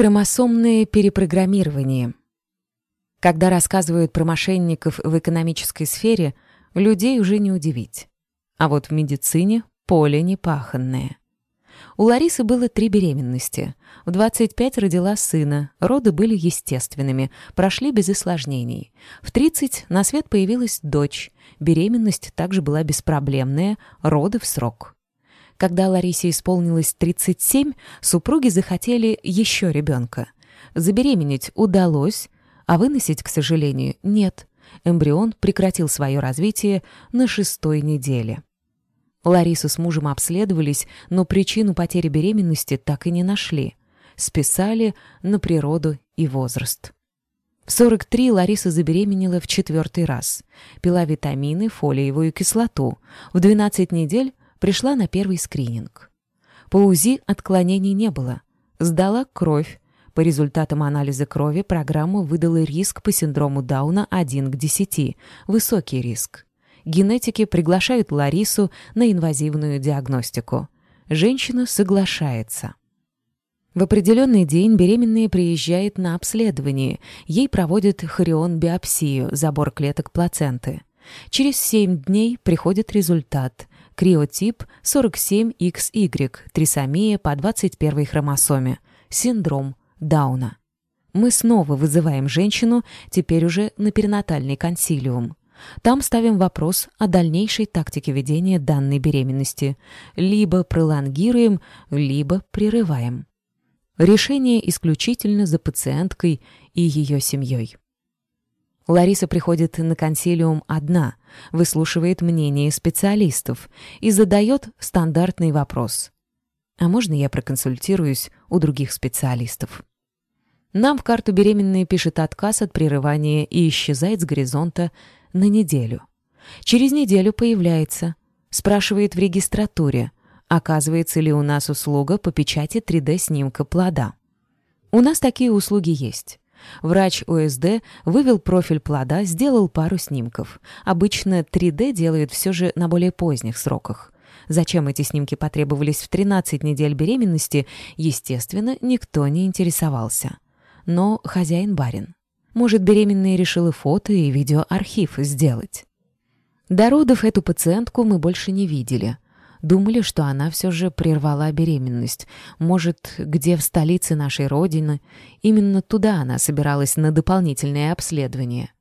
Хромосомное перепрограммирование. Когда рассказывают про мошенников в экономической сфере, людей уже не удивить. А вот в медицине поле непаханное. У Ларисы было три беременности. В 25 родила сына, роды были естественными, прошли без осложнений. В 30 на свет появилась дочь, беременность также была беспроблемная, роды в срок. Когда Ларисе исполнилось 37, супруги захотели еще ребенка. Забеременеть удалось, а выносить, к сожалению, нет. Эмбрион прекратил свое развитие на шестой неделе. Ларису с мужем обследовались, но причину потери беременности так и не нашли. Списали на природу и возраст. В 43 Лариса забеременела в четвертый раз. Пила витамины, фолиевую кислоту. В 12 недель Пришла на первый скрининг. По УЗИ отклонений не было. Сдала кровь. По результатам анализа крови программа выдала риск по синдрому Дауна 1 к 10. Высокий риск. Генетики приглашают Ларису на инвазивную диагностику. Женщина соглашается. В определенный день беременная приезжает на обследование. Ей проводят хорион-биопсию, забор клеток плаценты. Через 7 дней приходит результат криотип 47XY, трисомия по 21 хромосоме, синдром Дауна. Мы снова вызываем женщину, теперь уже на перинатальный консилиум. Там ставим вопрос о дальнейшей тактике ведения данной беременности. Либо пролонгируем, либо прерываем. Решение исключительно за пациенткой и ее семьей. Лариса приходит на консилиум одна, выслушивает мнение специалистов и задает стандартный вопрос. «А можно я проконсультируюсь у других специалистов?» Нам в карту беременной пишет отказ от прерывания и исчезает с горизонта на неделю. Через неделю появляется, спрашивает в регистратуре, оказывается ли у нас услуга по печати 3D-снимка плода. У нас такие услуги есть. Врач ОСД вывел профиль плода, сделал пару снимков. Обычно 3D делают все же на более поздних сроках. Зачем эти снимки потребовались в 13 недель беременности, естественно, никто не интересовался. Но хозяин барин. Может, беременная решила фото и видеоархив сделать. До родов эту пациентку мы больше не видели — Думали, что она все же прервала беременность. Может, где в столице нашей родины. Именно туда она собиралась на дополнительное обследование.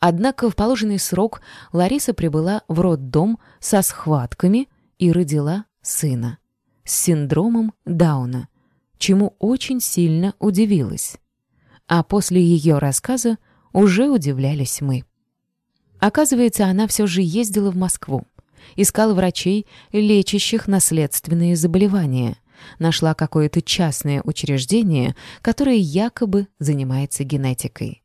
Однако в положенный срок Лариса прибыла в роддом со схватками и родила сына с синдромом Дауна, чему очень сильно удивилась. А после ее рассказа уже удивлялись мы. Оказывается, она все же ездила в Москву искала врачей, лечащих наследственные заболевания. Нашла какое-то частное учреждение, которое якобы занимается генетикой.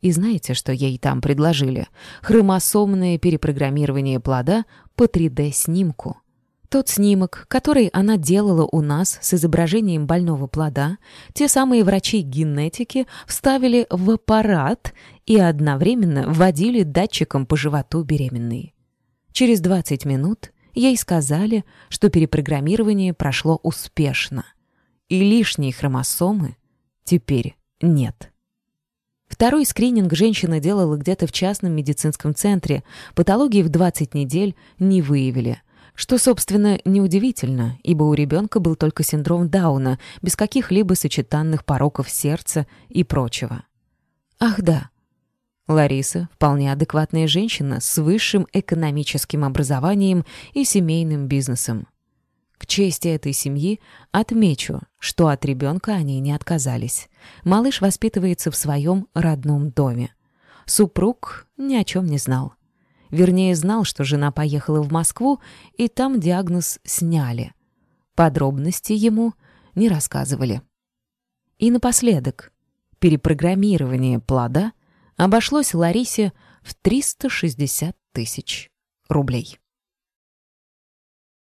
И знаете, что ей там предложили? Хромосомное перепрограммирование плода по 3D-снимку. Тот снимок, который она делала у нас с изображением больного плода, те самые врачи-генетики вставили в аппарат и одновременно вводили датчиком по животу беременной. Через 20 минут ей сказали, что перепрограммирование прошло успешно, и лишние хромосомы теперь нет. Второй скрининг женщина делала где-то в частном медицинском центре. Патологии в 20 недель не выявили. Что, собственно, неудивительно, ибо у ребенка был только синдром Дауна, без каких-либо сочетанных пороков сердца и прочего. Ах да, Лариса — вполне адекватная женщина с высшим экономическим образованием и семейным бизнесом. К чести этой семьи отмечу, что от ребенка они не отказались. Малыш воспитывается в своем родном доме. Супруг ни о чем не знал. Вернее, знал, что жена поехала в Москву, и там диагноз сняли. Подробности ему не рассказывали. И напоследок, перепрограммирование плода — обошлось Ларисе в 360 тысяч рублей.